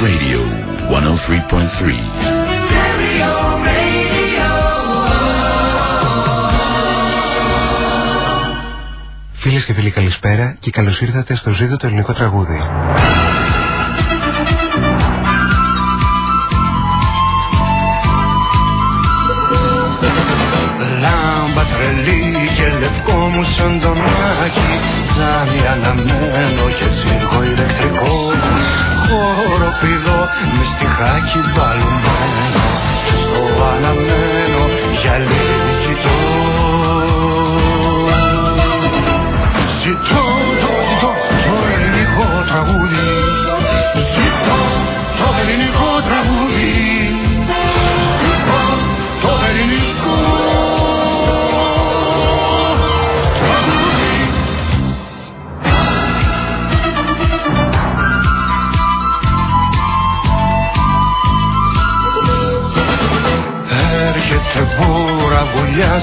Radio 103.3. Φίλες και φίλοι καλησπέρα και καλώς ήρθατε στο ζήτο το ελληνικό τραγούδι. Λάμπα τρελή και λευκό μου σαν τον Άκη Ζάμι αναμένο και τσίρκο ηλεκτρικό Χοροπηδό με στιχάκι μπαλωμένο Στο αναμένο γυαλί κοιτώ. Ζητώ, το ζητώ το ελληνικό τραγούδι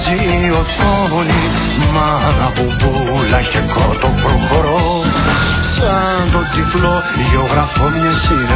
βουλιάζει η οθόνη Μάνα μπουμπούλα και κότο προχωρώ. Σαν το τυφλό γεωγραφώ μιας συνεφούλα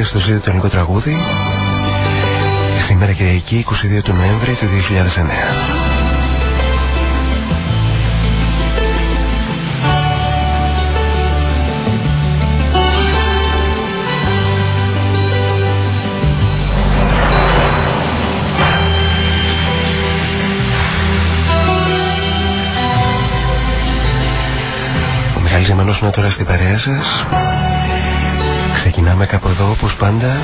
Ήρθατε στο ζήτο το ελληνικό τραγούδι. Σήμερα Κυριακή 22 του Νοέμβρη του 2009 Ο Μιχάλης Ζημανός είναι τώρα στην παρέα σας Ξεκινάμε κάπου εδώ όπως πάντα.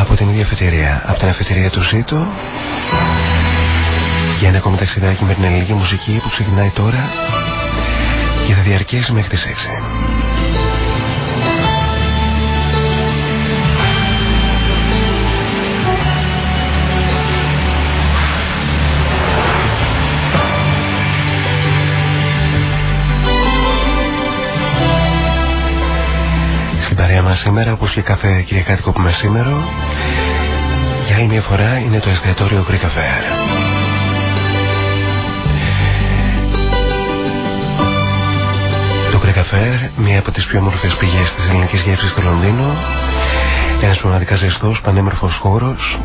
Από την ίδια αφετηρία. Από την αφετηρία του Ζήτο. Για ένα ακόμη ταξιδάκι με την ελληνική μουσική που ξεκινάει τώρα Και θα διαρκέσει μέχρι τις 6 μας σήμερα, όπως και κάθε κυριακάτικο που μεσήμερο, για άλλη μια φορά είναι το εστιατόριο Greek Affair. Το Greek Affair, μία από τις πιο όμορφες πηγές της ελληνικής γεύσης στο Λονδίνο, Ένας πραγματικά ζεστός, πανέμορφος χώρος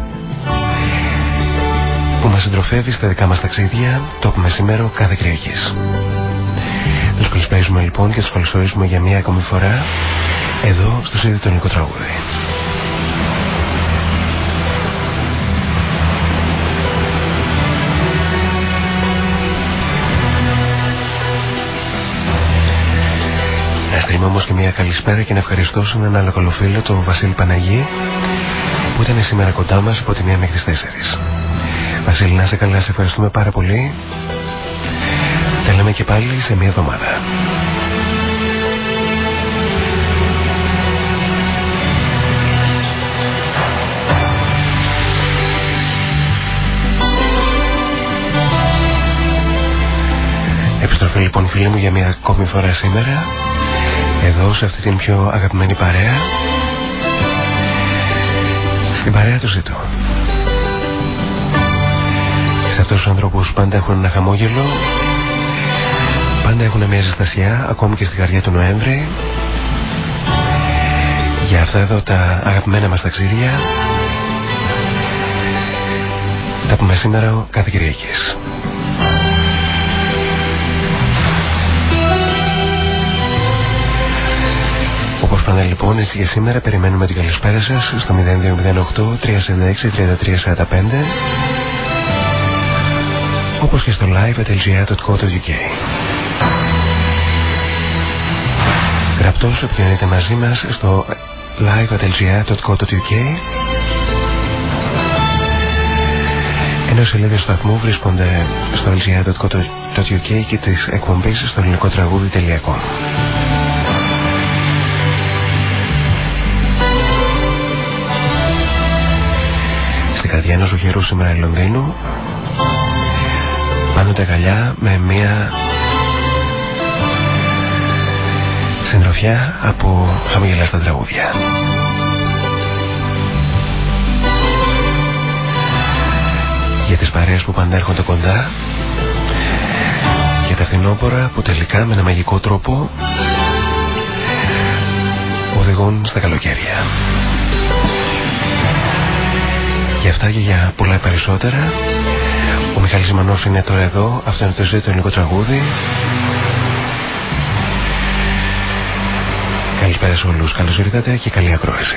που μας συντροφεύει στα δικά μας ταξίδια το μεσημέρο κάθε Κυριακής. Τους καλησπέζουμε λοιπόν και τους καλωσορίζουμε για μία ακόμη φορά εδώ στο σύνδετο ελληνικό τραγούδι. Να στείλουμε όμως και μια καλησπέρα και να ευχαριστώ έναν άλλο κολοφίλο, τον Βασίλη Παναγή, που ήταν σήμερα κοντά μας από τη μία μέχρι τις 4. Βασίλη, να σε καλά, σε ευχαριστούμε πάρα πολύ. Τα λέμε και πάλι σε μία εβδομάδα. Επιστροφή λοιπόν φίλοι μου για μια ακόμη φορά σήμερα εδώ σε αυτή την πιο αγαπημένη παρέα στην παρέα του ζητώ σε αυτούς τους ανθρώπους πάντα έχουν ένα χαμόγελο πάντα έχουν μια ζεστασιά ακόμη και στη καρδιά του Νοέμβρη. Για αυτά εδώ τα αγαπημένα μας ταξίδια τα πούμε σήμερα κάθε Κυριακής. Όπως πάντα λοιπόν έτσι και σήμερα περιμένουμε την καλησπέρα σας στο 0208 346 3345 όπως και στο live.lgr.co.uk Γραπτός επικοινωνείτε μαζί μας στο live.lgr.co.uk ενώ σελίδες του σταθμού βρίσκονται στο lgr.co.uk και τις εκπομπές στο ελληνικό τραγούδι.com καρδιά ενός ζωγερού σήμερα Λονδίνου πάνω τα γαλιά με μια συντροφιά από χαμογελάς στα τραγούδια. Για τις παρέες που πάντα έρχονται κοντά για τα φθινόπορα που τελικά με ένα μαγικό τρόπο οδηγούν στα καλοκαίρια. Για αυτά και για πολλά περισσότερα Ο Μιχάλης Ζημανός είναι τώρα εδώ Αυτό είναι το ζήτητο ελληνικό τραγούδι Καλησπέρα σε όλους. Καλώς ήρθατε και καλή ακρόαση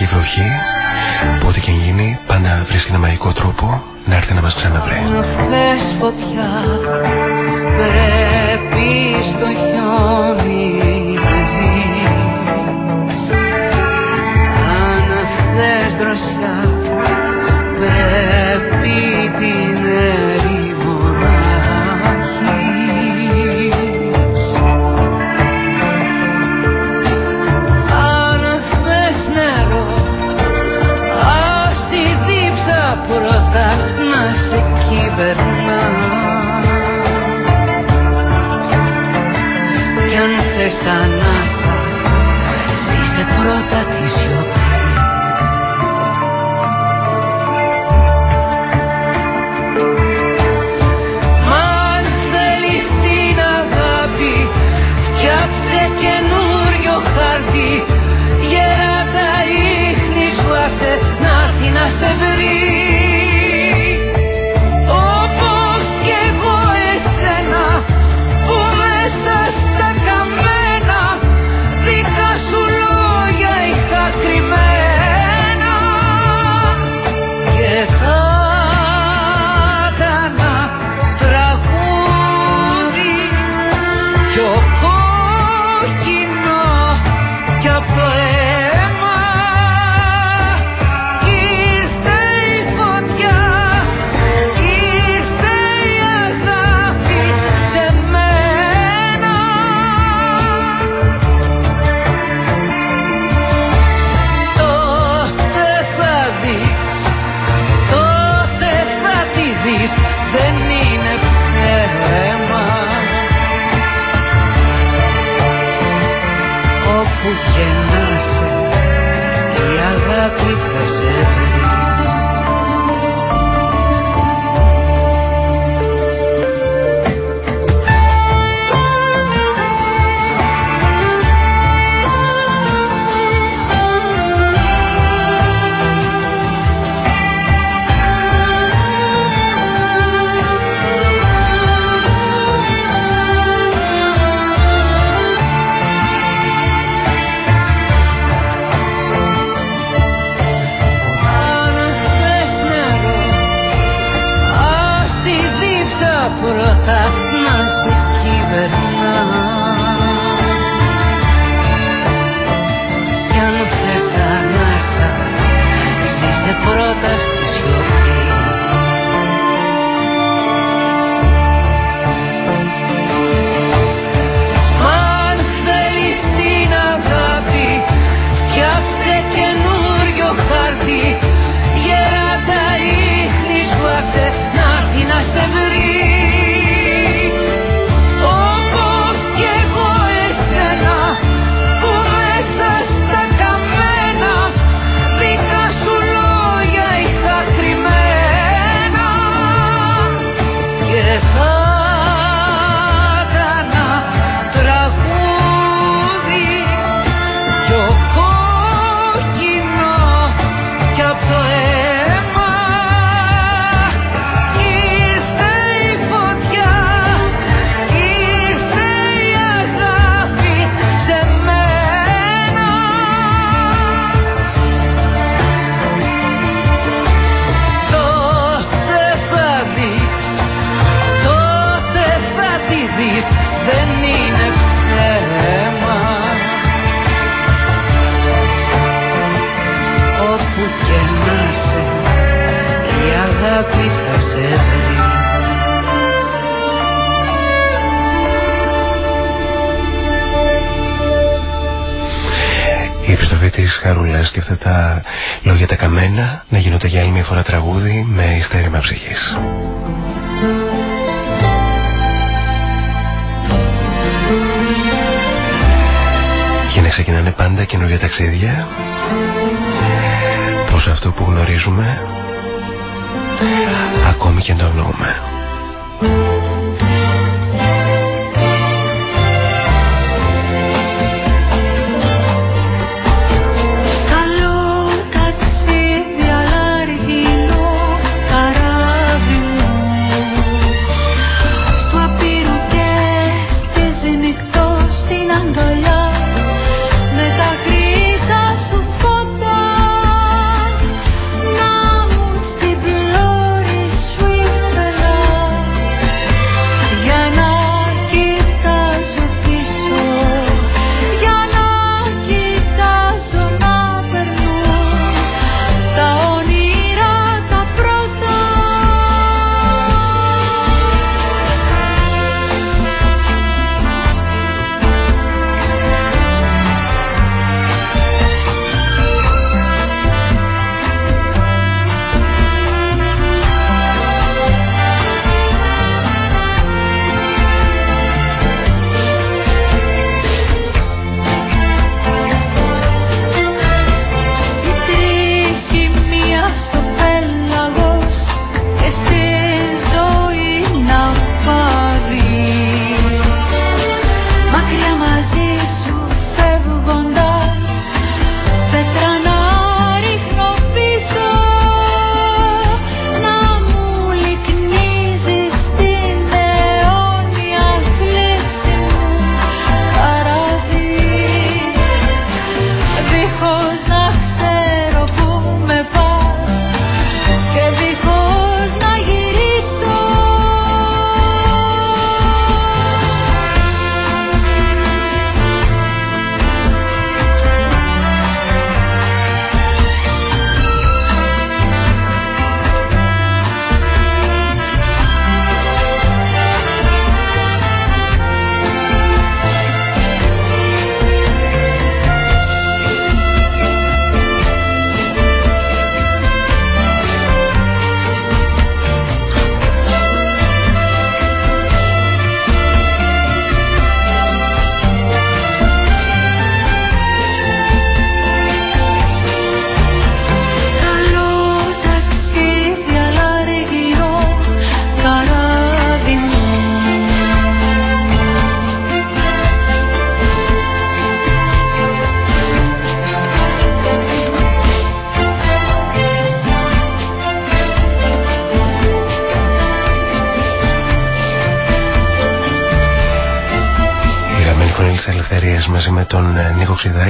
Η βροχή ό,τι και γίνει πάντα βρίσκει ένα μαγικό τρόπο να έρθει να μας ξαναβρει. Ορφές φωτιά πρέπει στο χιόνι Αν αυτές δροσιά πρέπει την ανάσα Ζήσε πρώτα τη σιωπή. Μα αν θέλεις την αγάπη φτιάξε καινούριο χάρτη γερά τα ίχνη σου να έρθει να σε βρει. Γνωρίζουμε ακόμη και το εννοούμε.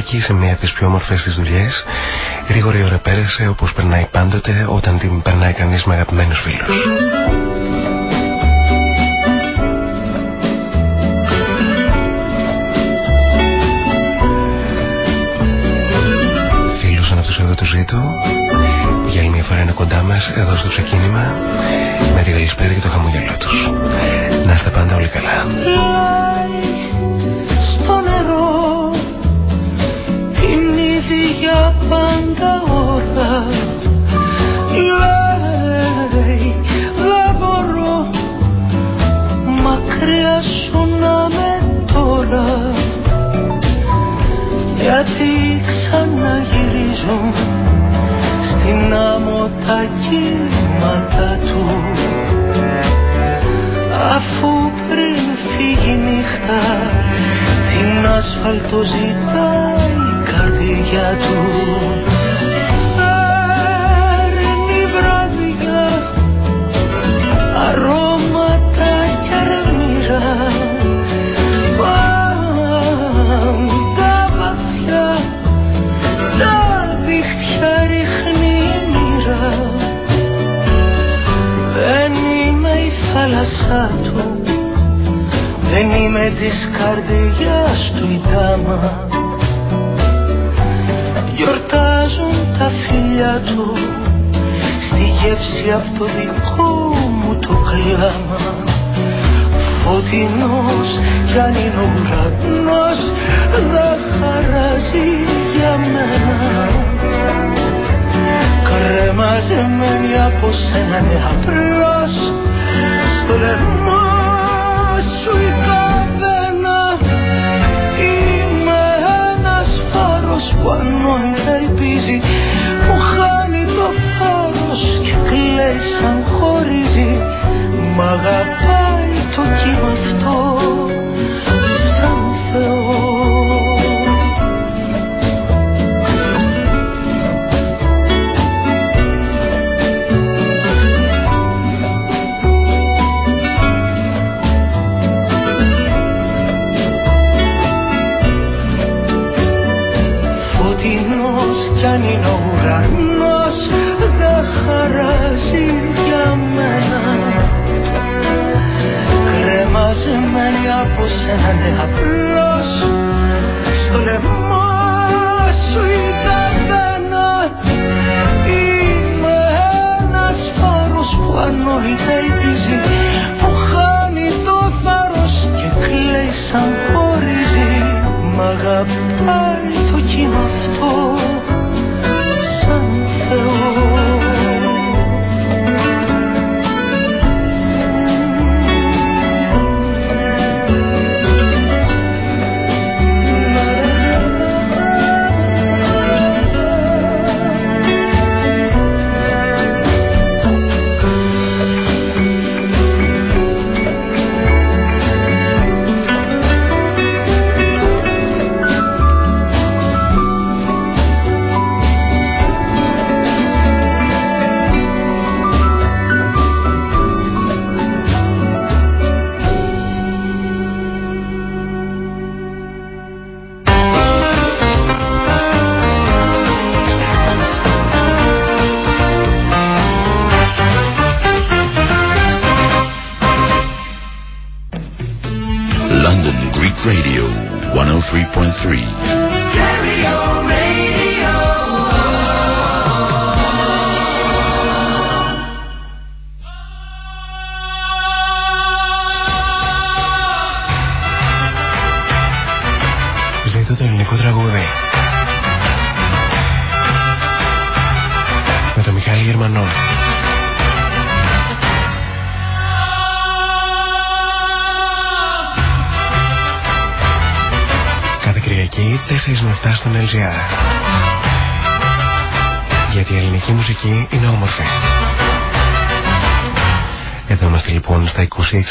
Ξιδάκη σε μια από τις πιο όμορφες της δουλειές. Γρήγορη ώρα πέρασε όπως περνάει πάντοτε όταν την περνάει κανείς με αγαπημένους φίλους. Φίλους σαν αυτούς εδώ του ζήτω για άλλη μια φορά είναι κοντά μας εδώ στο ξεκίνημα με τη γαλισπέρα και το χαμογελό τους. Να είστε πάντα όλοι καλά. Λέει δεν μπορώ μακριά σου να με τώρα γιατί ξαναγυρίζω στην άμμο τα κύματα του αφού πριν φύγει νύχτα την άσφαλτο ζητάει καρδιά του θάλασσά του. Δεν είμαι της καρδιάς του η δάμα. Τα φίλια του. Στη γεύση αυτό δικό μου το κλάμα. Φωτεινός κι αν είναι ο ουρανός δεν χαράζει για μένα. Κρεμαζεμένη από σένα είναι απλώς στο λαιμό σου η καδένα. Είμαι ένας φάρος που ανόητα ελπίζει που χάνει το φάρος και κλαίει σαν χωρίζει. Μ' αγαπάει το κύμα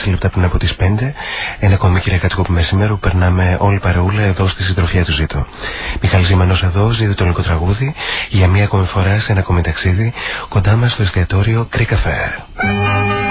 Σε λεπτά πριν από τις 5. Ένα ακόμη κυριακάτικο μεσημέρι που περνάμε όλοι παρεούλα εδώ στη συντροφιά του Ζήτω. Μιχαλ Ζήμανο εδώ, ζήτω το ελληνικό τραγούδι για μία ακόμη φορά σε ένα ακόμη ταξίδι κοντά μας στο εστιατόριο Κρυκαφέρ.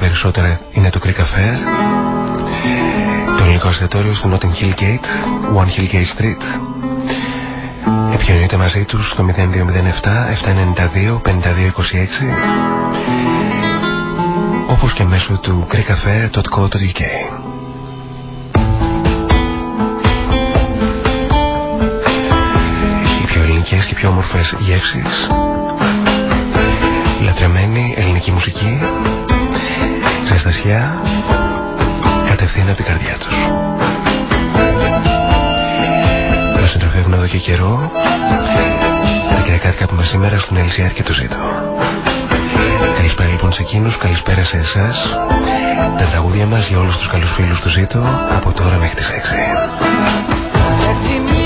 Αυτό και πολλά περισσότερα είναι το Greek Affair. Το ελληνικό εστιατόριο στο Notting Hill Gate, One Hill Gate Street. Επικοινωνείτε μαζί τους στο 0207 792 5226 όπως και μέσω του greekaffair.co.uk Οι πιο ελληνικές και πιο όμορφες γεύσεις Λατρεμένη ελληνική μουσική Ζεστασιά Κατευθείαν από την καρδιά τους. Μας συντροφεύουν εδώ και καιρό. Τα κυριακάτικα που μας σήμερα στον LCR και το ζήτω Καλησπέρα λοιπόν σε εκείνους, καλησπέρα σε εσάς. Τα τραγούδια μας για όλους τους καλούς φίλους του ζήτω Από τώρα μέχρι τις 6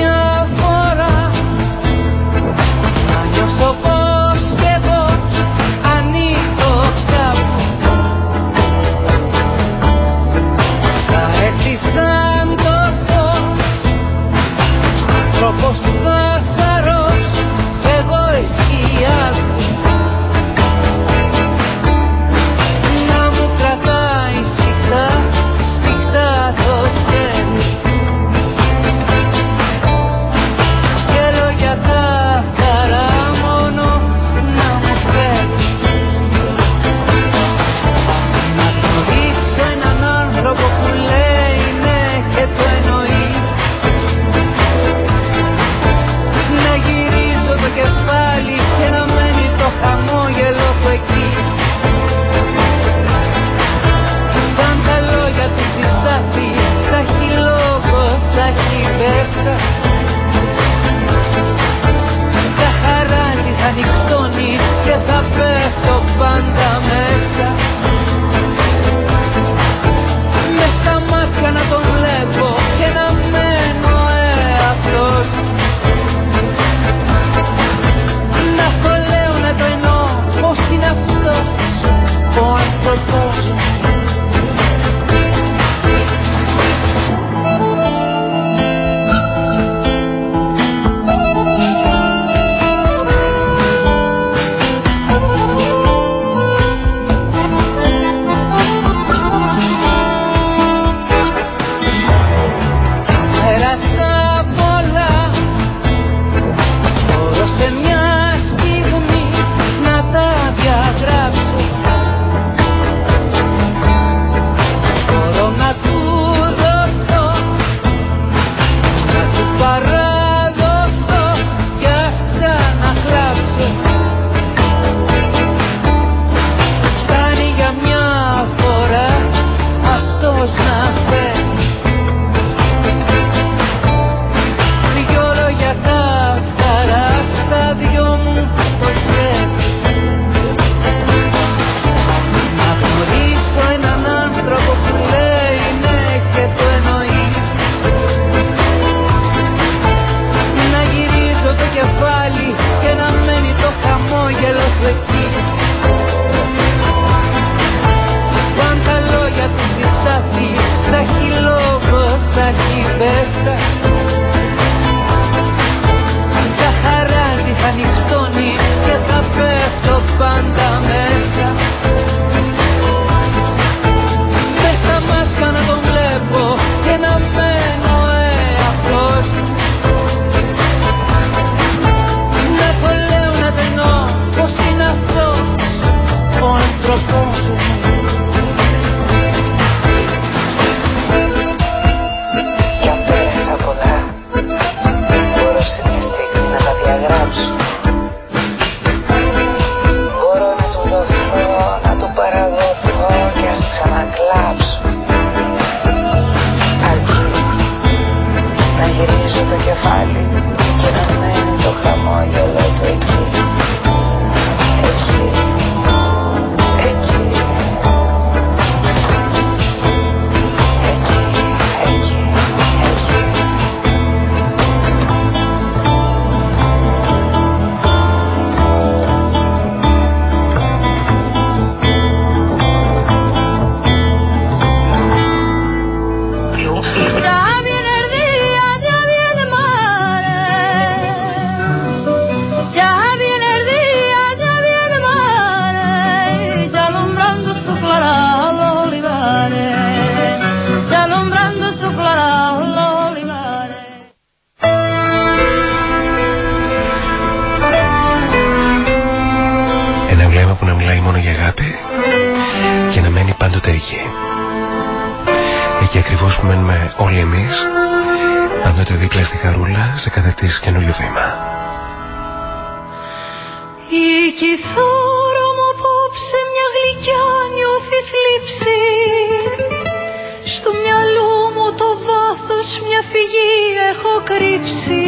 κρύψει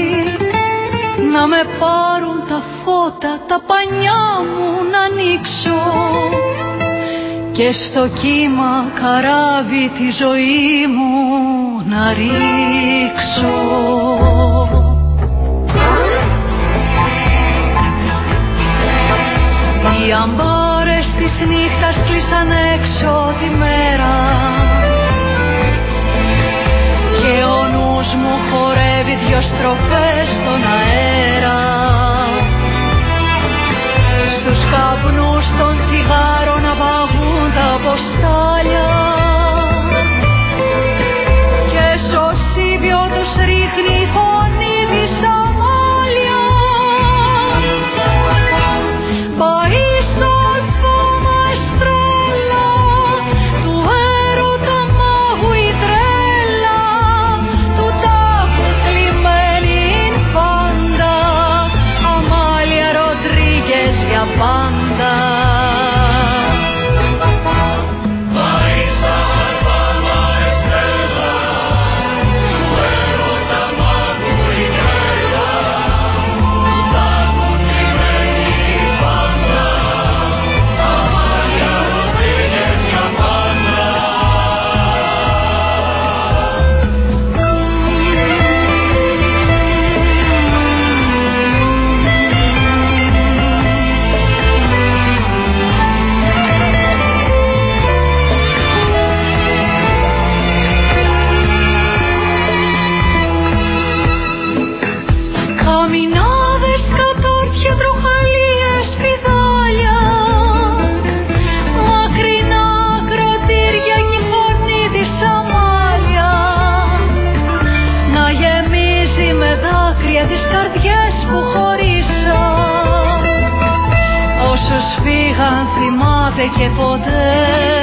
να με πάρουν τα φώτα τα πανιά μου να ανοίξω. Και στο κύμα καράβι τη ζωή μου να ρίξω. Οι αμπάρες της νύχτας κλείσαν έξω τη μέρα. μου χορεύει δυο στροφές στον αέρα. Στους καπνούς των τσιγάρων να παγούν τα ποστάλια Και σωσίβιο τους ρίχνει και ποτέ.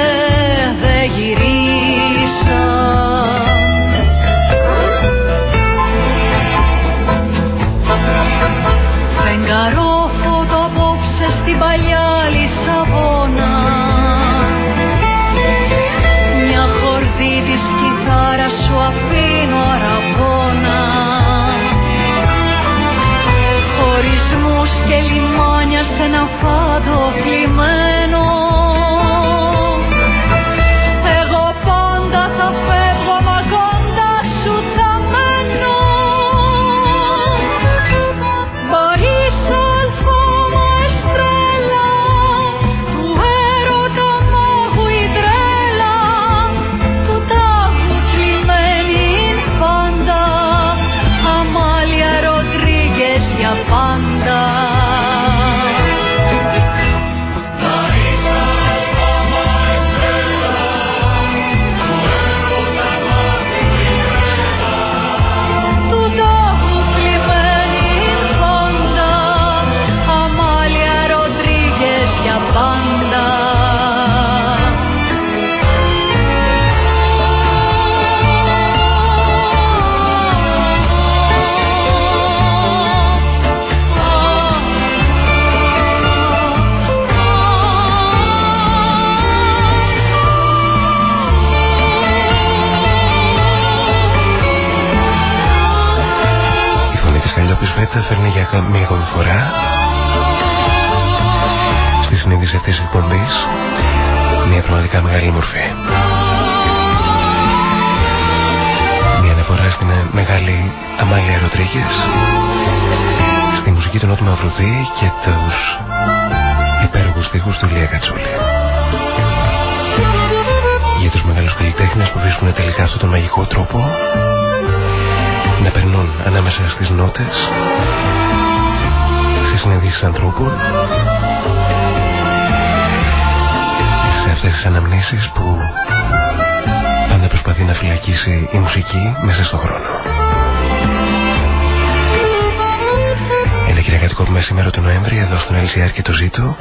Εδώ στον LCR και το ζήτω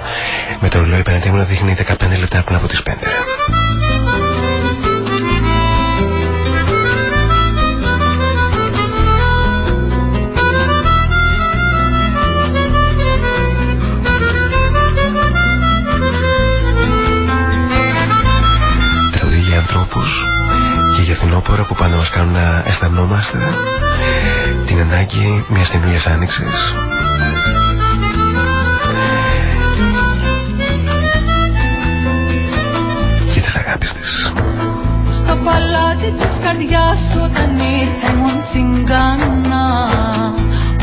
με το ρολόι να δείχνει 15 λεπτά πριν από τις 5. και για φθινόπωρα που πάντα μας κάνουν να αισθανόμαστε την ανάγκη μιας καινούργιας άνοιξης αγάπης της. Στο παλάτι της καρδιάς σου όταν ήρθε μου τσιγκάνα.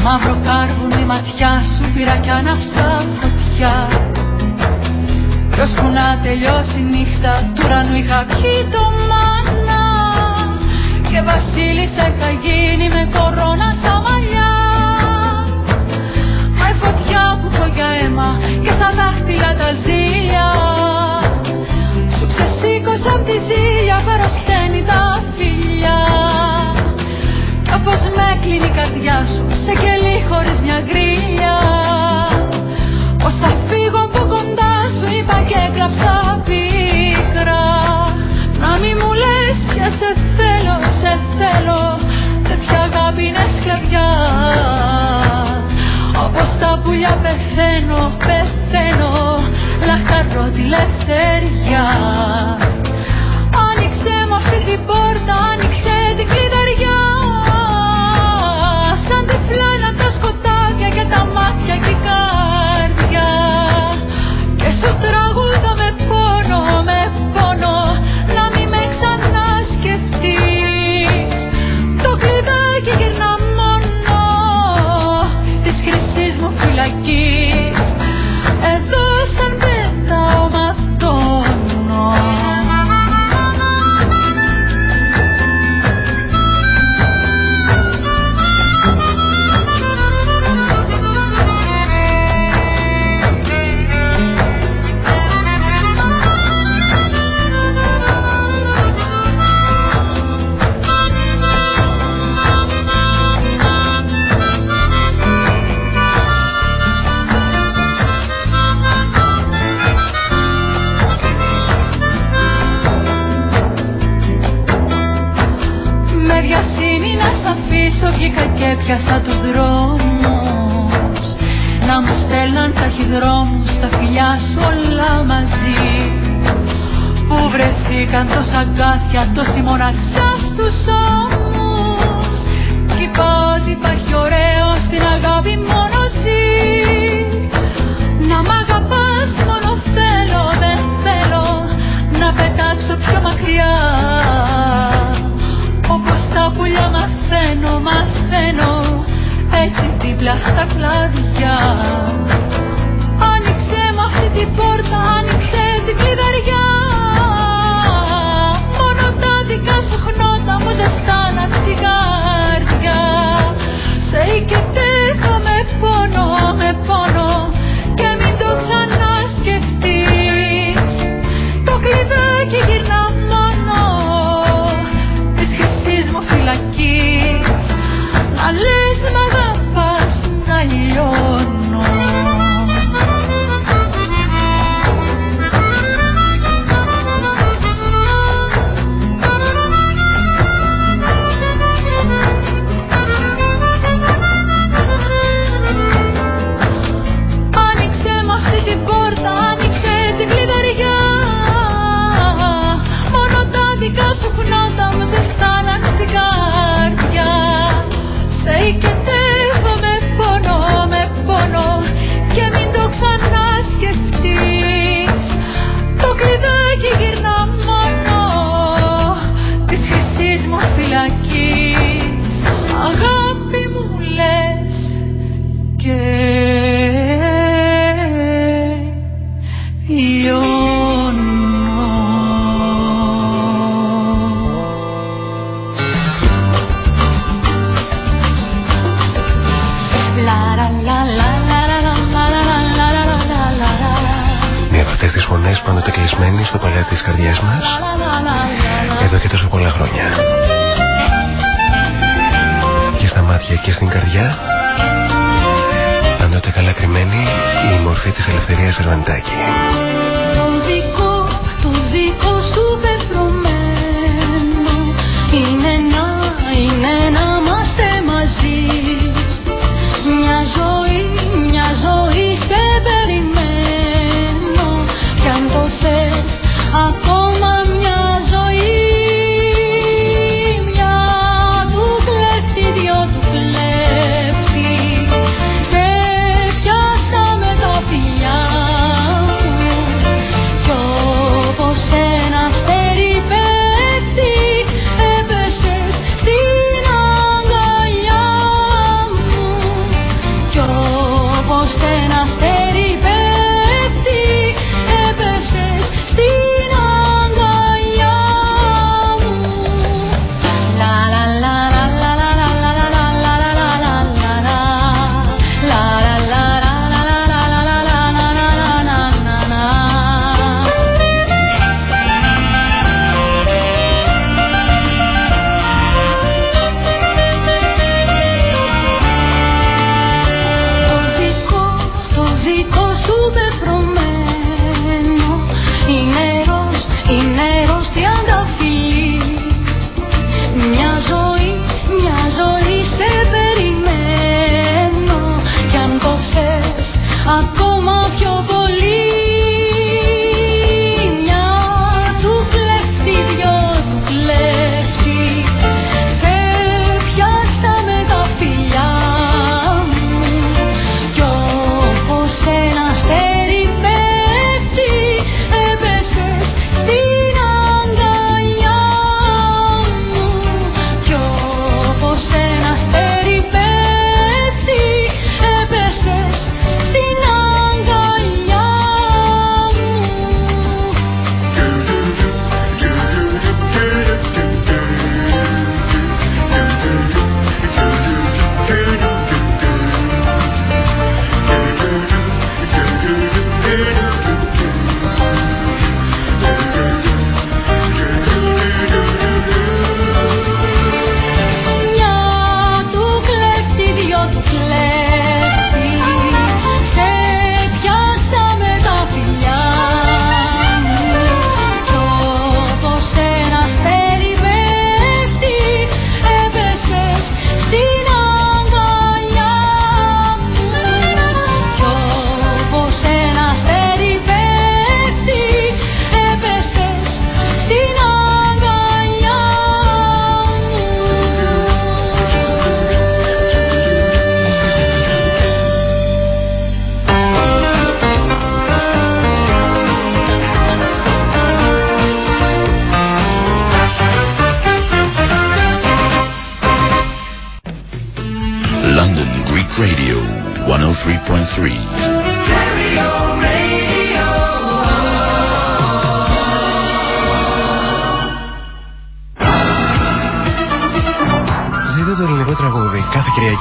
Μαύρο κάρβουν η ματιά σου πήρα κι άναψα φωτιά. Που να τελειώσει η νύχτα του ουρανού είχα πιει το μάνα. Και βασίλισσα είχα γίνει με κορώνα στα μαλλιά. Με φωτιά που για αίμα και στα δάχτυλα τα πεθαίνω, πεθαίνω. Λαχταρώ τη λευτεριά φωνές πάντοτε κλεισμένοι στο παλάτι της καρδιάς μας εδώ και τόσο πολλά χρόνια. Και στα μάτια και στην καρδιά πάντα Πάντοτε καλά κρυμμένη η μορφή της ελευθερίας Ερβαντάκη.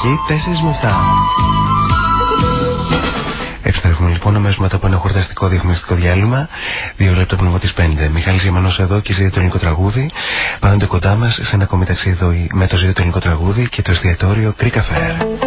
Κυριακή 4 με 7. Επιστρέφουμε λοιπόν αμέσως μετά από ένα χορταστικό διαφημιστικό διάλειμμα. Δύο λεπτά πριν από τις 5. Μιχάλης Γερμανός εδώ και ζείτε το ελληνικό τραγούδι. Πάντοτε κοντά μας σε ένα ακόμη ταξίδι με το ζείτε το ελληνικό τραγούδι και το εστιατόριο Greek Affair.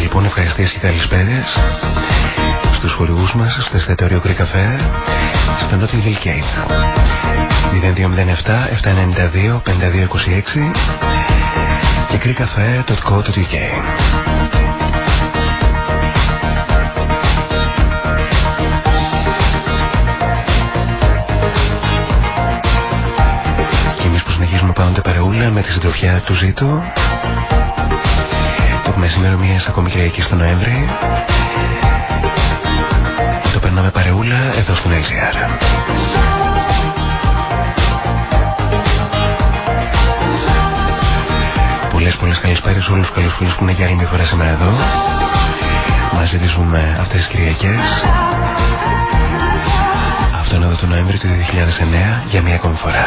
Λοιπόν ευχαριστίες και καλησπέρες στους χορηγούς μας στο εστιατόριο Greek Cafe στο Notting Hill Gate. 0207 792 5226 και greekcafe.co.uk Και εμείς που συνεχίζουμε πάντοτε παρεούλα με τη συντροφιά του Ζήτου έχουμε σήμερα μια ακόμη Κυριακή στο Νοέμβρη. Το περνάμε παρεούλα εδώ στην LGR. Πολλές πολλές καλέ σε όλους τους καλούς φίλους που είναι για άλλη μια φορά σήμερα εδώ. Μαζί τις ζούμε αυτές τις Κυριακές. Αυτό είναι εδώ το Νοέμβρη του 2009 για μια ακόμη φορά.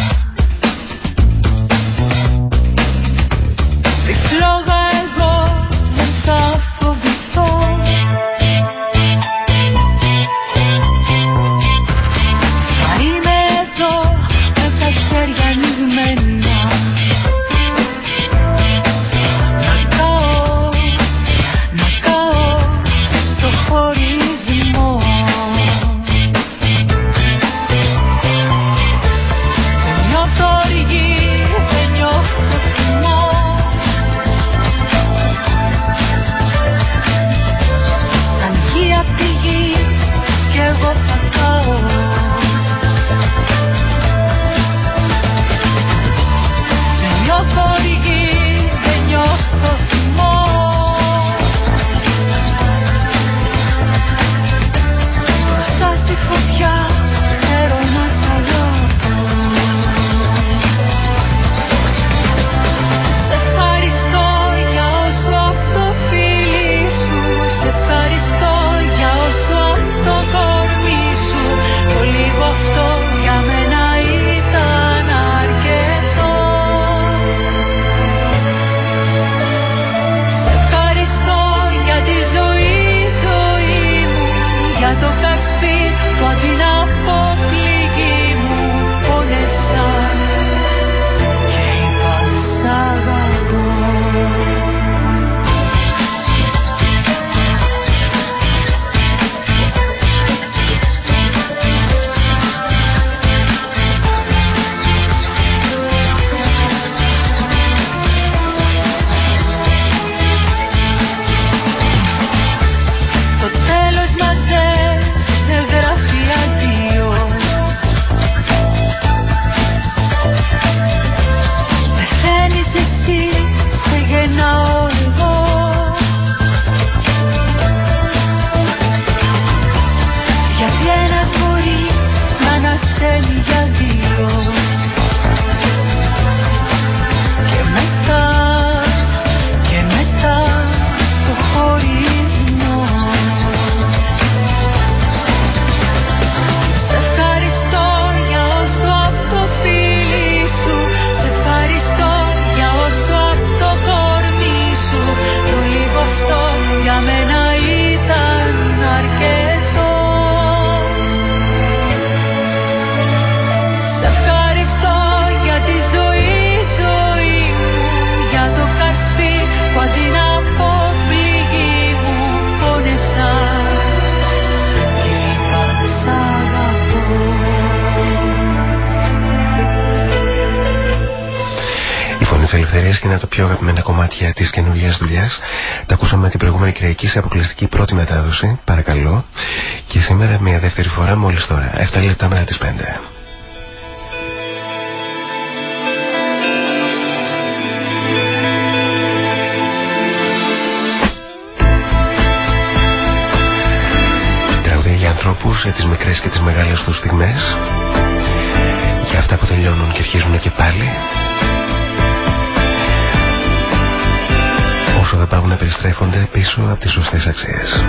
λόγα εγώ δεν θα φοβηθώ. Ελευθερία και είναι το πιο αγαπημένα κομμάτια της καινούργιας δουλειάς. Τα ακούσαμε την προηγούμενη Κυριακή σε αποκλειστική πρώτη μετάδοση, παρακαλώ. Και σήμερα μια δεύτερη φορά μόλις τώρα, 7 λεπτά μετά τις 5. για ανθρώπους, για τις μικρές και τις μεγάλες τους στιγμές για αυτά που τελειώνουν και αρχίζουν και πάλι όσο δεν πάγουν να περιστρέφονται πίσω από τις σωστές αξίες.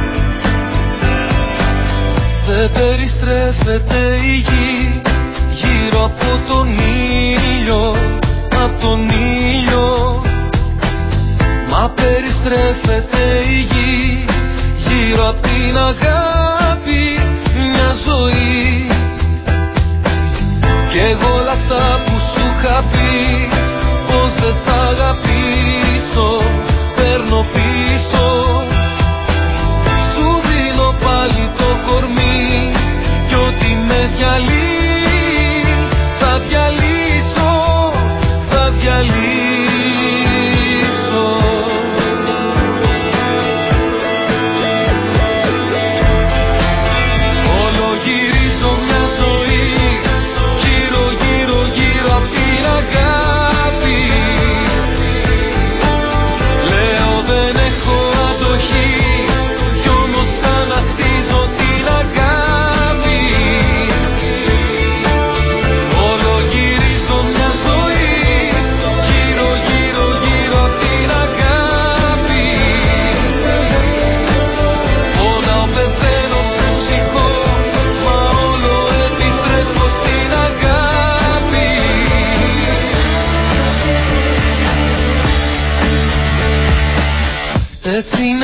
Δεν περιστρέφεται η γη γύρω από τον ήλιο, από τον ήλιο. Μα περιστρέφεται η γη γύρω από την αγάπη μια ζωή. Κι εγώ όλα αυτά που σου είχα πει πως δεν θα αγαπήσω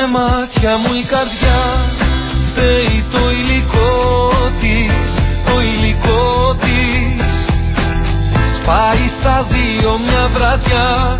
μάτια μου η καρδιά. Φταίει το υλικό της, το υλικό της. Σπάει στα δύο μια βραδιά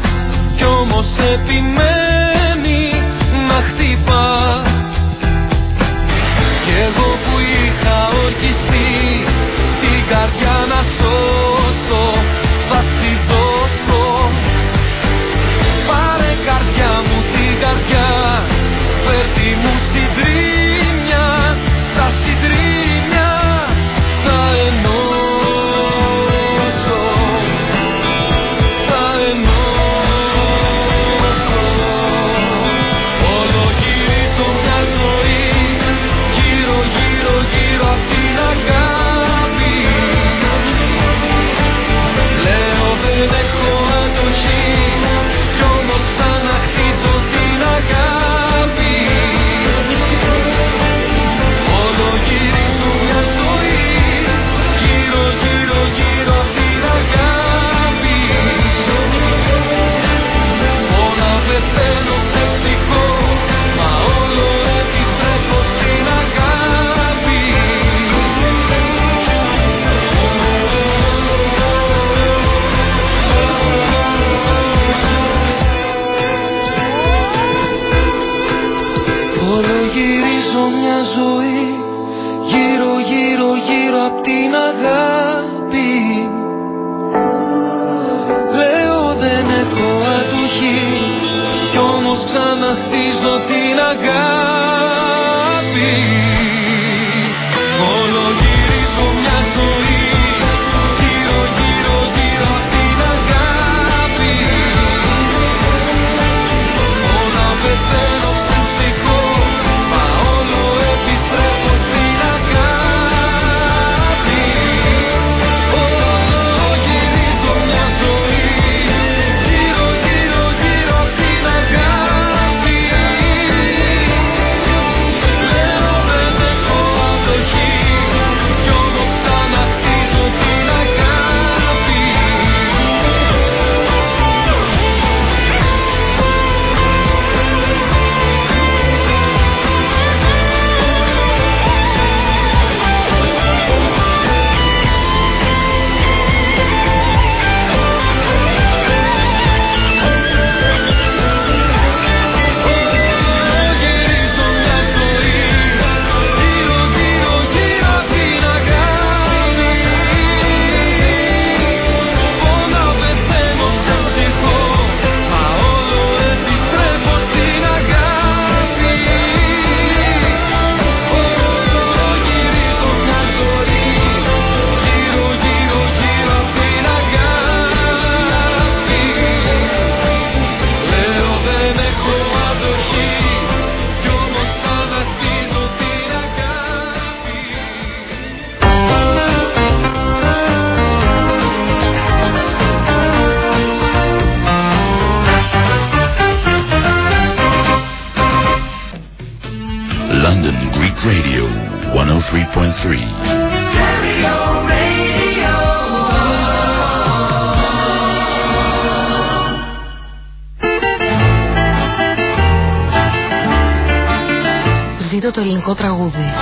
Ζήτω το ελληνικό τραγούδι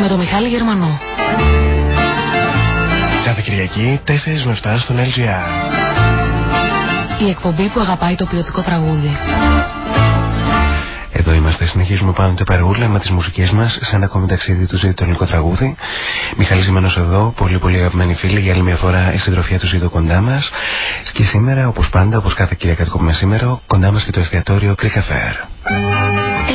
με τον Μιχάλη Γερμανό. Κάθε Κυριακή 4 με 7 στον LGR. Η εκπομπή που αγαπάει το ποιοτικό τραγούδι. Εδώ είμαστε, συνεχίζουμε πάνω το παρούλα με τις μουσικές μας σε ένα ακόμη ταξίδι του Ζήτου το ελληνικό τραγούδι. Μιχαλή Ζημένο εδώ, πολύ πολύ αγαπημένοι φίλοι, για άλλη μια φορά η συντροφιά του Ζήτου κοντά μας. Και σήμερα, όπως πάντα, όπως κάθε Κυριακή που σήμερα, κοντά μας και το εστιατόριο Creek Affair.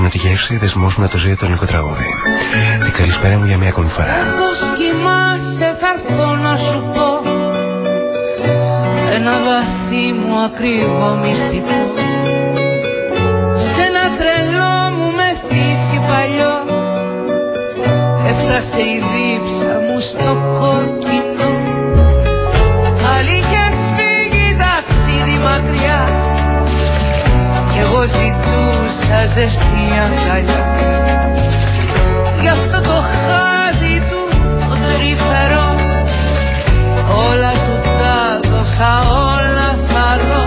Με τη γεύση, δεσμός με το ζήτο το ελληνικό τραγούδι. Την καλησπέρα μου για μια ακόμη φορά. Πώς κοιμάσαι θα έρθω να σου πω. Ένα βαθύ μου ακρίβο μυστικό. Σε ένα τρελό μου με θύσει παλιό. Έφτασε η δίψα μου στο κόκκινο. Αλήθειας φύγει ταξίδι μακριά. Κι εγώ ζητούσα ζεστή αγκαλιά. Γι' αυτό το χάδι του το τρυφερό Όλα του τα δώσα όλα θα δω.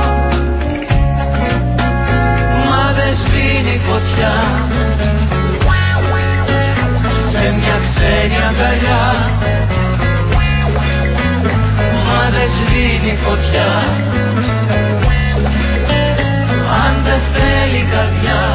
Μα δεν σβήνει φωτιά Σε μια ξένη αγκαλιά. Μα δεν σβήνει φωτιά αν δεν θέλει η καρδιά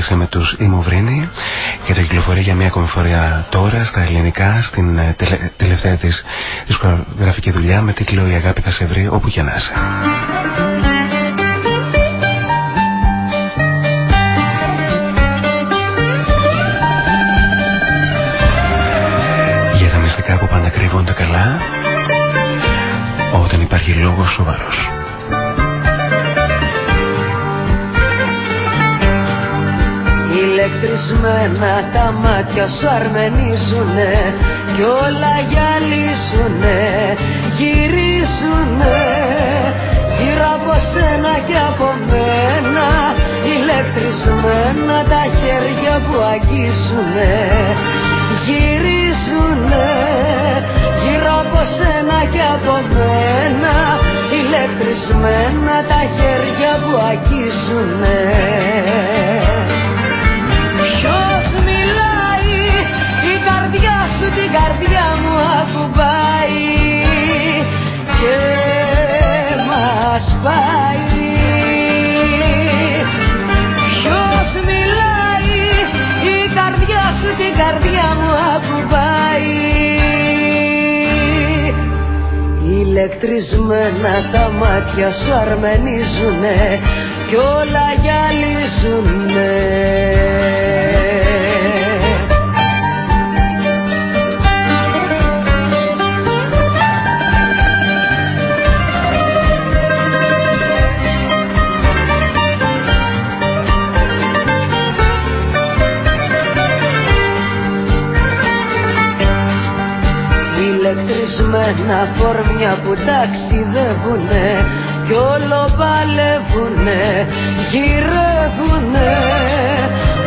συνάντηση με τους Ιμοβρίνη και το κυκλοφορεί για μια ακόμη φορά τώρα στα ελληνικά στην ε, τελευταία της δισκογραφική δουλειά με τίτλο «Η αγάπη θα σε βρει όπου και να είσαι». Για τα μυστικά που πάντα κρύβονται καλά όταν υπάρχει λόγος σοβαρός. Ηλεκτρισμένα τα μάτια σου αρμενίζουνε κι όλα γυαλίζουνε, γυρίζουνε. Γύρω από σένα και από μένα ηλεκτρισμένα τα χέρια που αγγίζουνε. Γυρίζουνε γύρω από σένα και από μένα ηλεκτρισμένα τα χέρια που αγγίζουνε Ποιος μιλάει η καρδιά σου την καρδιά μου ακουμπάει και μας πάει. Ποιος μιλάει η καρδιά σου την καρδιά μου ακουμπάει. Ηλεκτρισμένα τα μάτια σου αρμενίζουνε κι όλα γυαλίζουνε φορμιά που ταξιδεύουνε κι όλο παλεύουνε, γυρεύουνε.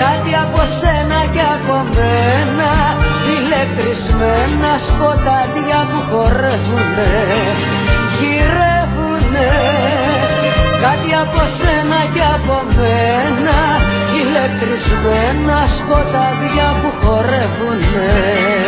Κάτι από σένα και από μένα ηλεκτρισμένα σκοτάδια που χορεύουνε. Γυρεύουνε. Κάτι από σένα και από μένα ηλεκτρισμένα σκοτάδια που χορεύουνε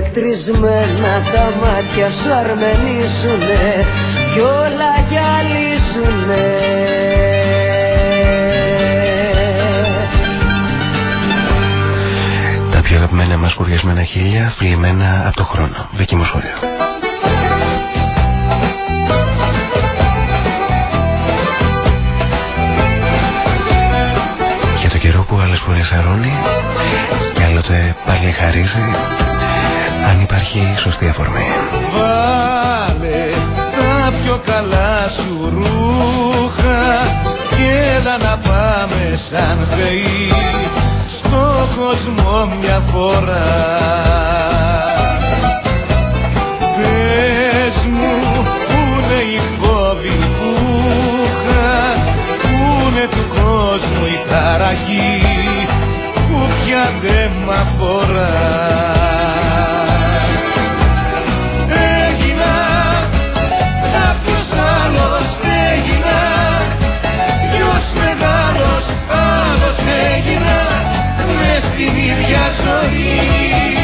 Ηλεκτρισμένα τα μάτια σου αρμενίζουνε κι όλα γυαλίζουνε Τα πιο αγαπημένα μας κουριασμένα χίλια φλιμμένα από το χρόνο. Δική μου σχόλιο. Για το καιρό που άλλες φορές αρώνει και άλλοτε πάλι χαρίζει αν υπάρχει σωστή αφορμή. Βάλε τα πιο καλά σου ρούχα και έλα να πάμε σαν θεοί στο κόσμο μια φορά. Πες μου που είναι οι φόβοι που είχα, που είναι του κόσμου η ταραχή που πια δεν μ' αφορά. Μες στην ίδια ζωή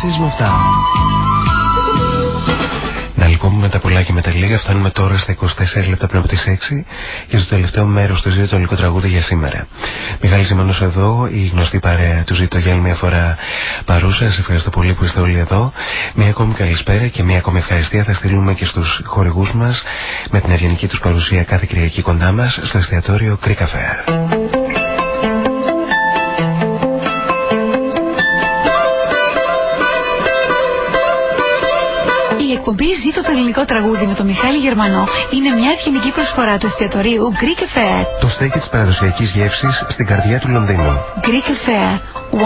Κυριακή 4 με 7. Να λοιπόν με τα πολλά και με τα λίγα φτάνουμε τώρα στα 24 λεπτά πριν από τις 6 και στο τελευταίο μέρος του ζήτω το ελληνικό τραγούδι για σήμερα. Μιχάλη Σιμανός εδώ, η γνωστή παρέα του ζήτω για άλλη μια φορά παρούσα. Σας ευχαριστώ πολύ που είστε όλοι εδώ. Μια ακόμη καλησπέρα και μια ακόμη ευχαριστία θα στείλουμε και στους χορηγούς μας με την ευγενική τους παρουσία κάθε Κυριακή κοντά μας στο εστιατόριο Greek εκπομπή Ζήτω το ελληνικό τραγούδι με τον Μιχάλη Γερμανό είναι μια ευγενική προσφορά του εστιατορίου Greek Affair. Το στέκι της παραδοσιακής γεύσης στην καρδιά του Λονδίνου. Greek Affair,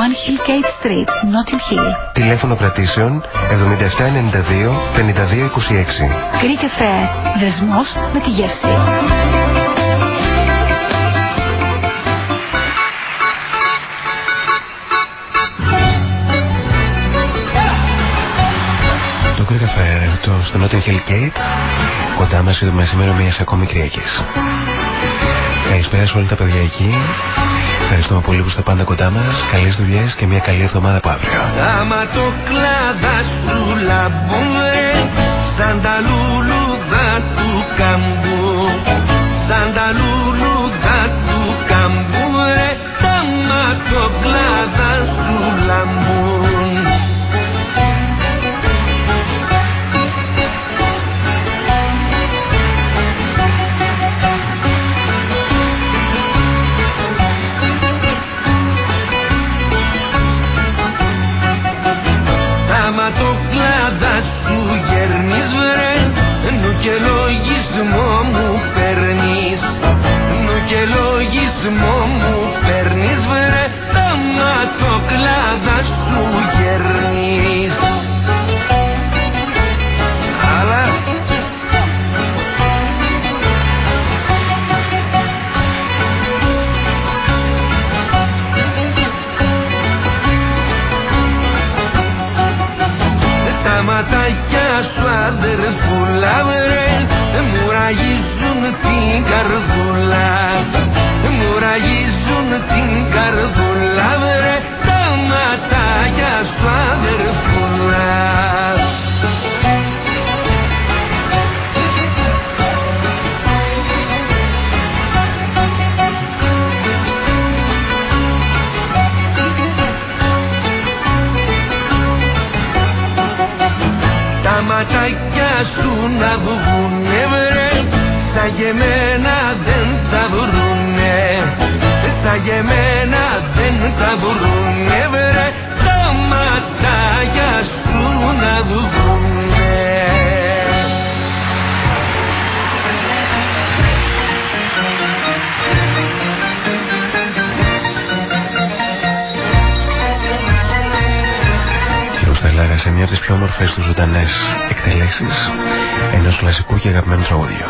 One Hill Gate Street, Notting Hill. Τηλέφωνο κρατήσεων 7792 5226. Greek Affair, δεσμός με τη γεύση. Το στο νότιο Hellgate κοντά μας είδαμε σήμερα μιας ακόμη Κυριακής. Καλησπέρα σε όλα τα παιδιά εκεί. Ευχαριστούμε πολύ που είστε πάντα κοντά μας. Καλές δουλειές και μια καλή εβδομάδα από αύριο. Κλάδα σου λαμπούνε Σαν τα λουλούδα του καμπού και λογισμό μου παίρνεις. Νου και λογισμό μου παίρνεις βρε Τα ματοκλάδα σου γερνείς Αλλά Τα ματάκια σου αδερφούλα ραγίζουν την καρδούλα. Μου ραγίζουν την καρδούλα βρε. Τα ματάκια σου αδερφούλα σου να βγουνε βρε. Σαν γεμένα δεν θα βρουνε. Σαν γεμένα δεν θα βρουνε βρε. Τα ματάκια σου να βγουνε. Σε μια από τις πιο όμορφες του ζωντανές εκτελέσεις ενός κλασικού και αγαπημένου τραγουδιού.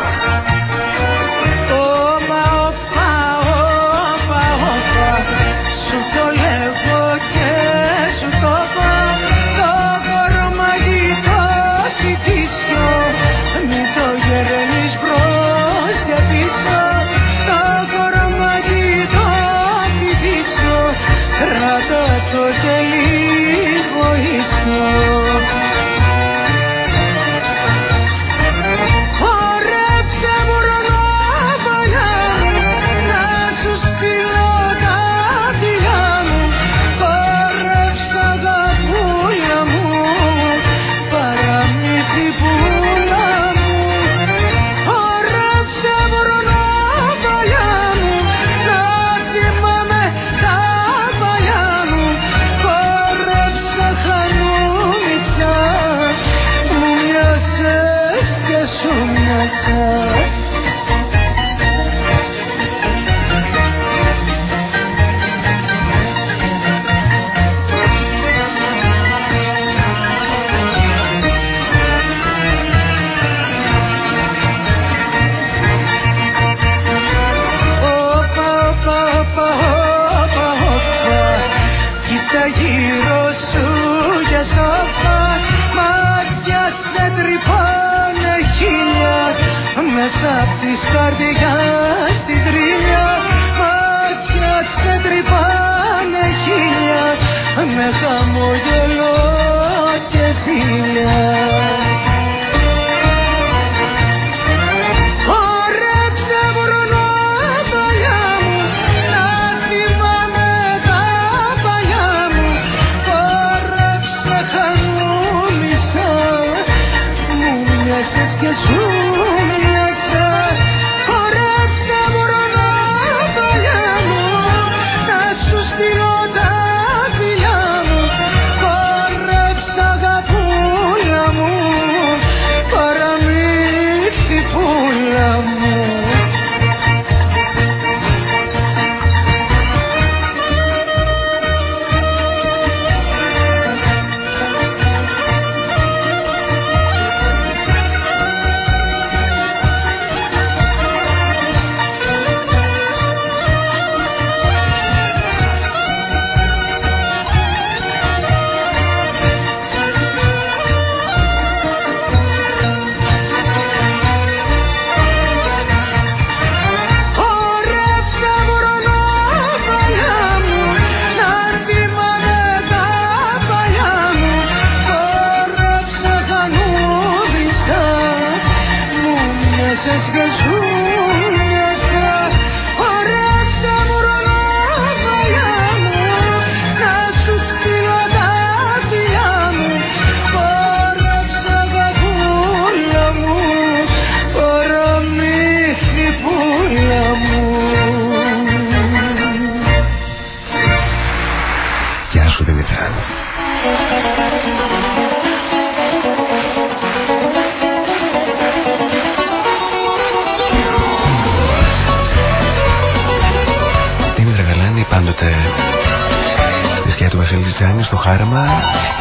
Τζάνι στο χάραμα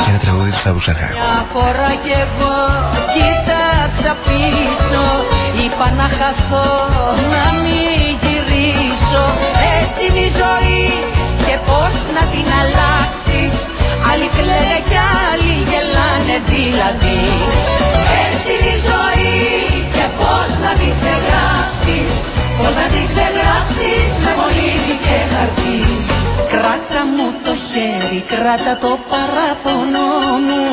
και ένα τραγούδι του Σταύρου Σαρχάκου. Μια φορά κι εγώ κοίταξα πίσω είπα να χαθώ να μην γυρίσω. Έτσι είναι η ζωή και πώς να την αλλάξεις. Άλλοι κλαίνε κι άλλοι γελάνε δηλαδή. Έτσι είναι η ζωή και πώς να την ξεγράψεις. Πώς να την ξεγράψεις με μολύβι και χαρτί Κράτα μου το χέρι, κράτα το παράπονο μου.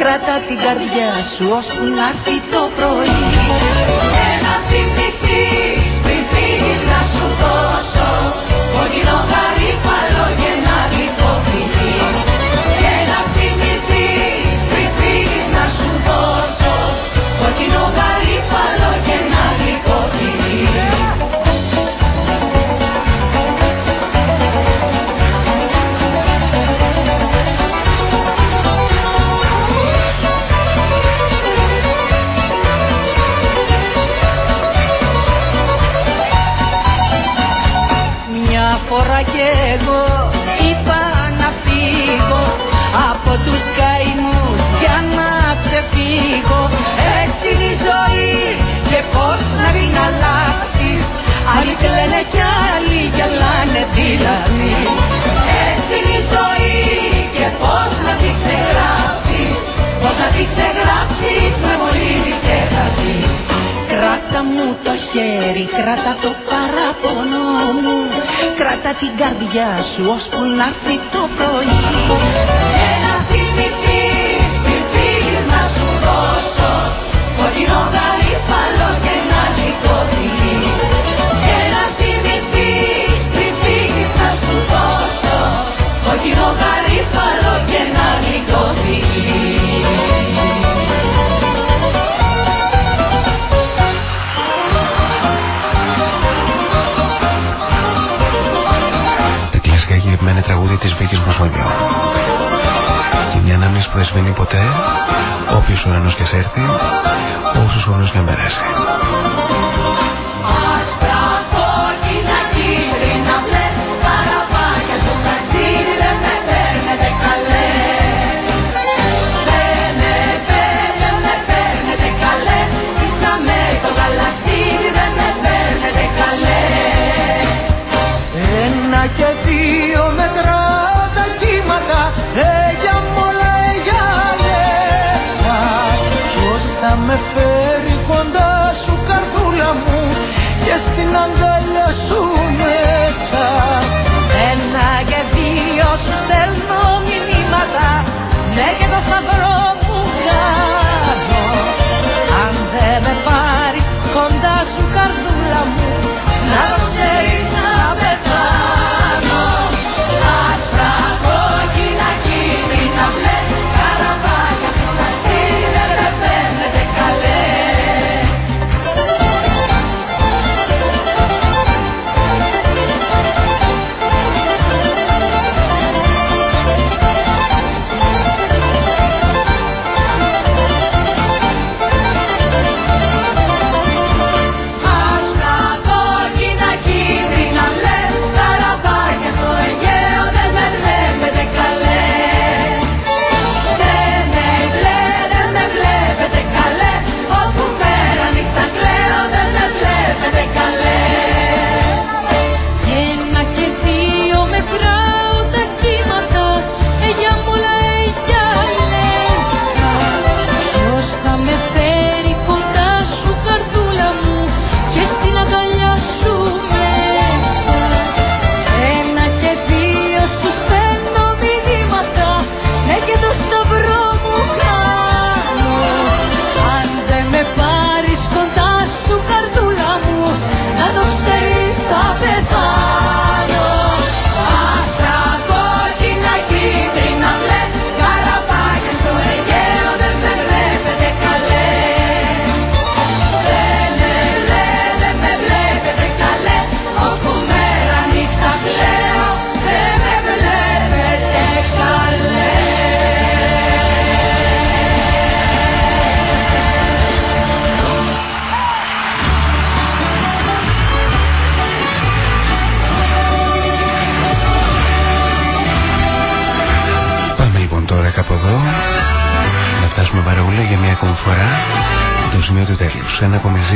Κράτα την καρδιά σου ώσπου να έρθει το πρωί. Και να θυμηθείς πριν φύγεις να σου δώσω Κόκκινο γαρίφαλο Μια φορά κι εγώ είπα να φύγω από τους καημούς για να ξεφύγω. Έτσι είναι η ζωή και πώς να την αλλάξεις. Άλλοι κλαίνε κι άλλοι γελάνε δηλαδή. Έτσι είναι η ζωή και πώς να την ξεγράψεις. Πώς να την ξεγράψεις με μολύβι και χαρτί Κράτα μου το χέρι, κράτα το παράπονο μου. Κράτα την καρδιά σου ώσπου να έρθει το πρωί. Και να θυμηθείς πριν φύγεις να σου δώσω. Κόκκινο γαρίφαλο και ένα γλυκό φιλί Και να θυμηθείς πριν φύγεις να σου δώσω. Κόκκινο γαρίφαλο αγαπημένα τραγούδια της Βίκης Μοσολιού. Και μια ανάμνηση που δεν σβήνει ποτέ, όποιος ουρανός και σ' έρθει, όσους ουρανός και αν περάσει.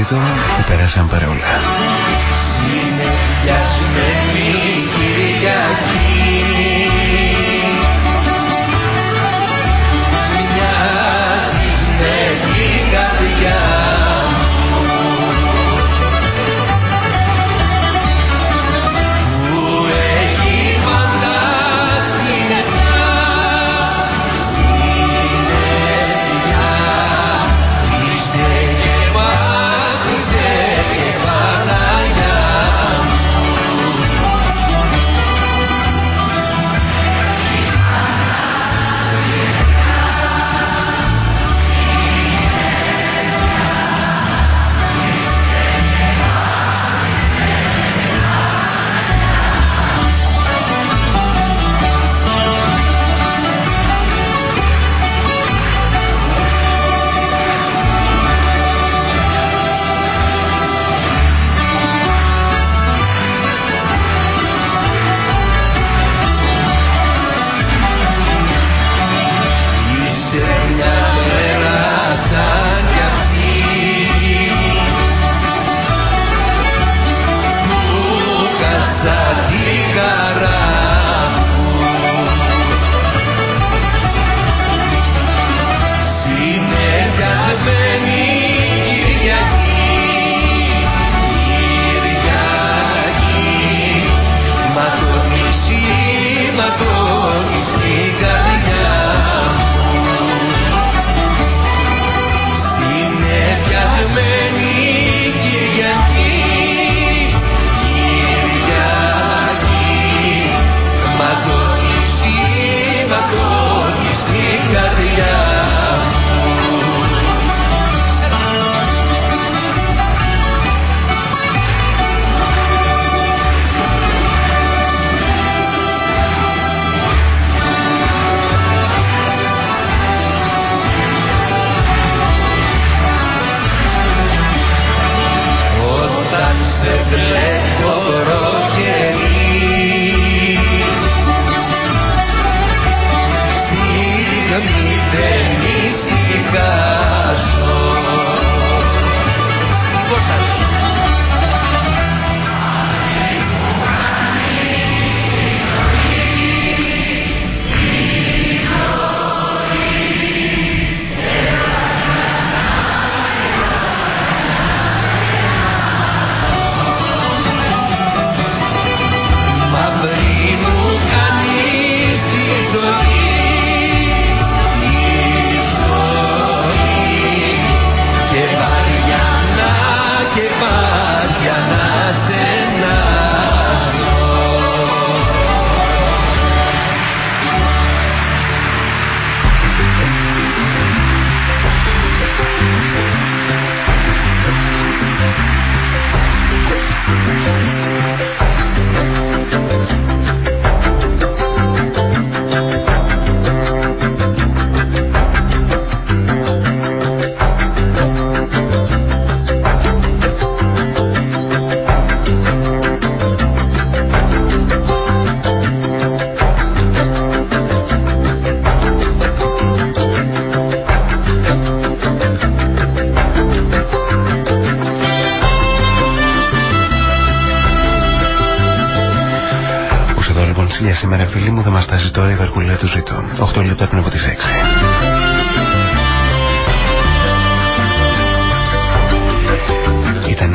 Ένα ακόμη ζήτο που περάσαν παρεόλα.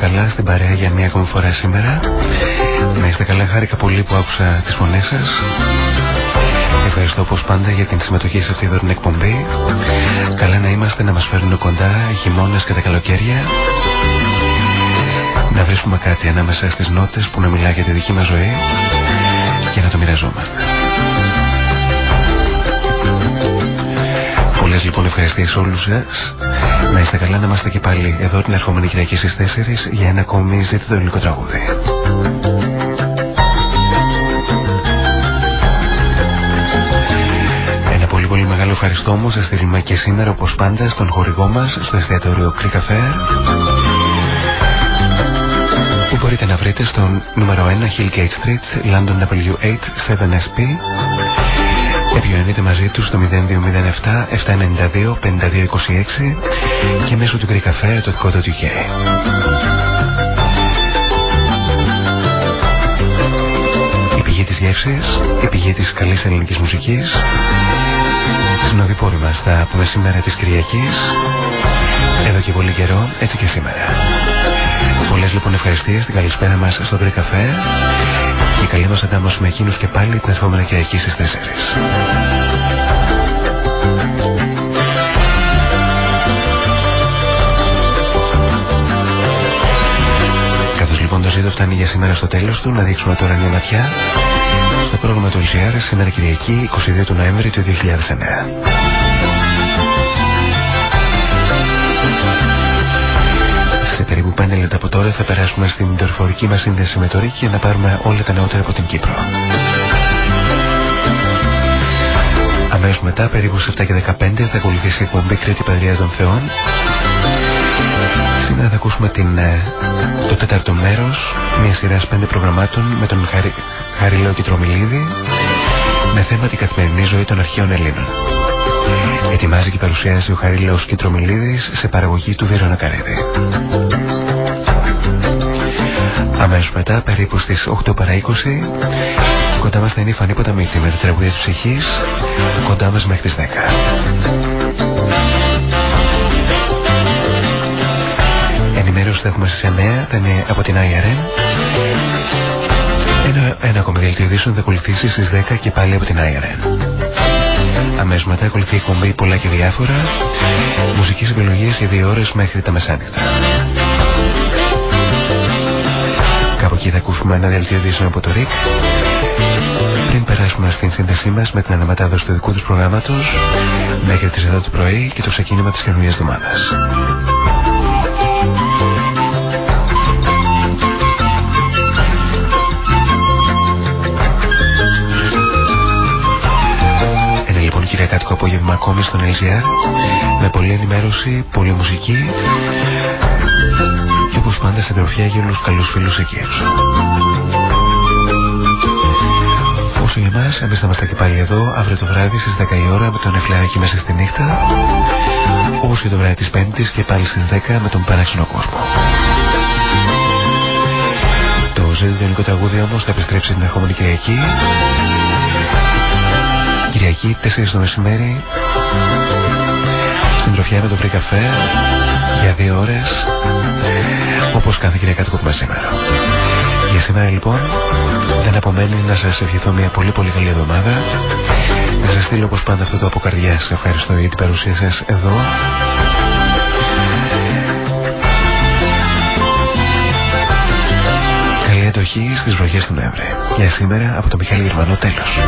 Ελπίζω να περάσετε καλά στην παρέα για μία ακόμη φορά σήμερα. Να είστε καλά, χάρηκα πολύ που άκουσα τις φωνές σας. Ευχαριστώ όπως πάντα για την συμμετοχή σε αυτή την εκπομπή. Καλά να είμαστε να μας φέρουν κοντά χειμώνες και τα καλοκαίρια να βρίσκουμε κάτι ανάμεσα στις νότες που να μιλάει για τη δική μας ζωή και να το μοιραζόμαστε. Πολλές λοιπόν ευχαριστίες όλους σας Να είστε καλά να είμαστε και πάλι εδώ την ερχόμενη Κυριακή στις 4 για ένα ακόμη ζήτητο ελληνικό τραγούδι. Ένα πολύ πολύ μεγάλο ευχαριστώ όμως θα στείλουμε και σήμερα όπως πάντα στον χορηγό μας στο εστιατόριο Creek Cafe που μπορείτε να βρείτε στο νούμερο 1 Hillgate Street London W8 7SP Επικοινωνείτε μαζί τους στο 0207 792 5226 και μέσω του Greek Cafe το δικό του Η πηγή της γεύσης, η πηγή της καλής ελληνικής μουσικής στην οδηπόρη μας θα πούμε σήμερα της Κυριακής εδώ και πολύ καιρό, έτσι και σήμερα. Πολλές λοιπόν ευχαριστίες στην καλησπέρα μας στο Greek Cafe και καλή μας αντάμωση με εκείνους και πάλι την ερχόμενη Κυριακή στις 4. Καθώς λοιπόν το ζήτο φτάνει για σήμερα στο τέλος του, να δείξουμε τώρα μια ματιά στο πρόγραμμα του LGR σήμερα Κυριακή 22 του Νοέμβρη του 2009. 5 λεπτά από τώρα θα περάσουμε στην δορυφορική μας σύνδεση με το Ρίκ για να πάρουμε όλα τα νεότερα από την Κύπρο. Αμέσως μετά, περίπου σε 7 και 15, θα ακολουθήσει η εκπομπή Κρήτη Πατριά των Θεών. Σήμερα θα ακούσουμε την, ε, το τέταρτο μέρος μια σειρά πέντε προγραμμάτων με τον Χαρι, Χαριλό Κιτρομιλίδη με θέμα την καθημερινή ζωή των αρχαίων Ελλήνων. Ετοιμάζει και παρουσιάζει ο Χαρίλαος Κιτρομιλίδης σε παραγωγή του Βίρονα Καρέδη. Αμέσως μετά, περίπου στις 8 παρά 20, κοντά μας θα είναι η Φανή Ποταμίτη με τα τραγουδία της ψυχής, κοντά μας μέχρι τις 10. Ενημέρωση θα έχουμε στις 9, θα είναι από την IRN. Ένα, ένα ακόμη δελτίο ειδήσεων θα ακολουθήσει στις 10 και πάλι από την IRN. Αμέσως μετά ακολουθεί η κομπή πολλά και διάφορα, μουσικές επιλογές για δύο ώρες μέχρι τα μεσάνυχτα. Κάπου εκεί θα ακούσουμε ένα δελτίο ειδήσεων από το ΡΙΚ πριν περάσουμε στην σύνδεσή μας με την αναμετάδοση του δικού τους προγράμματος μέχρι τις 10 το πρωί και το ξεκίνημα της καινούριας εβδομάδας. Ένα λοιπόν κυριακάτικο απόγευμα ακόμη στον LGR με πολλή ενημέρωση, πολλή μουσική και όπως πάντα σε τροφιά για όλους τους καλούς φίλους εκεί έξω. Όσο για εμάς, εμείς θα είμαστε και πάλι εδώ αύριο το βράδυ στις 10 η ώρα με τον Εφλαράκι μέσα στη νύχτα όπως και το βράδυ της Πέμπτης και πάλι στις 10 με τον παράξενο κόσμο. Το ζήτητο ελληνικό τραγούδι όμως θα επιστρέψει την ερχόμενη Κυριακή Κυριακή 4 το μεσημέρι στην τροφιά με το βρει καφέ για δύο ώρες όπως κάθε Κυριακάτικο που σήμερα. Για σήμερα λοιπόν δεν απομένει να σας ευχηθώ μια πολύ πολύ καλή εβδομάδα. Να σας στείλω όπως πάντα αυτό το από καρδιάς ευχαριστώ για την παρουσία σας εδώ. Καλή εντοχή στις βροχές του Νοέμβρη. Για σήμερα από το Μιχάλη Γερμανό τέλος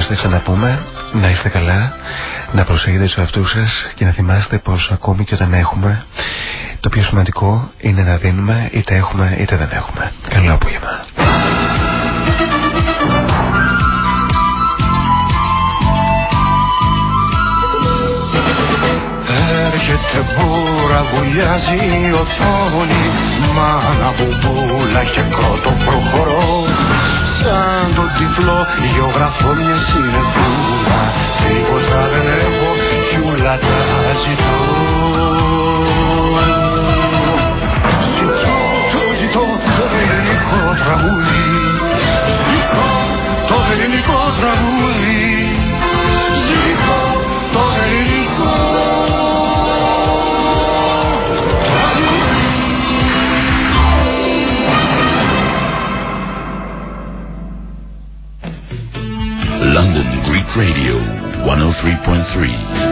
φορά λοιπόν που θα ξαναπούμε, να είστε καλά, να προσέχετε τους εαυτούς σας και να θυμάστε πως ακόμη και όταν έχουμε, το πιο σημαντικό είναι να δίνουμε, είτε έχουμε είτε δεν έχουμε. Καλό απόγευμα. Έρχεται μπούρα, βουλιάζει η οθόνη Μάνα μπουμπούλα και κότο προχωρώ Σαν το τυφλό γεωγραφώ μια συνεφούλα. Τίποτα δεν έχω κι ούλα τα ζητώ. Ζητώ, το ζητώ το ελληνικό τραγούδι. Ζητώ το ελληνικό τραγούδι 103.3